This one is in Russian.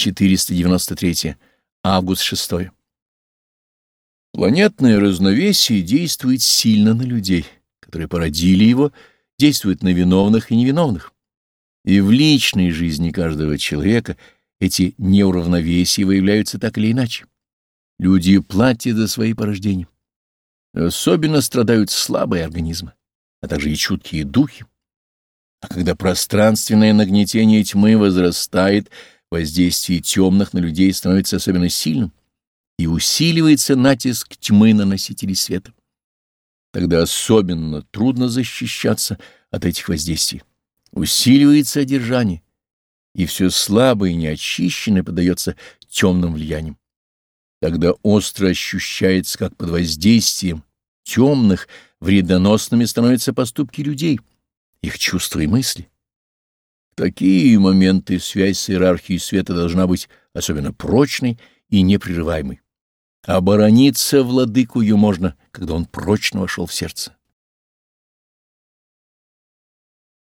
493. Август 6. Планетное разновесие действует сильно на людей, которые породили его, действует на виновных и невиновных. И в личной жизни каждого человека эти неуравновесия выявляются так или иначе. Люди платят за свои порождения. Особенно страдают слабые организмы, а также и чуткие духи. А когда пространственное нагнетение тьмы возрастает, воздействие темных на людей становится особенно сильным, и усиливается натиск тьмы на носителей света. Тогда особенно трудно защищаться от этих воздействий. Усиливается одержание, и все слабое и неочищенное подается темным влиянием. Тогда остро ощущается, как под воздействием темных вредоносными становятся поступки людей, их чувства и мысли. Такие моменты связь с иерархией света должна быть особенно прочной и непрерываемой. Оборониться владыку ее можно, когда он прочно вошел в сердце.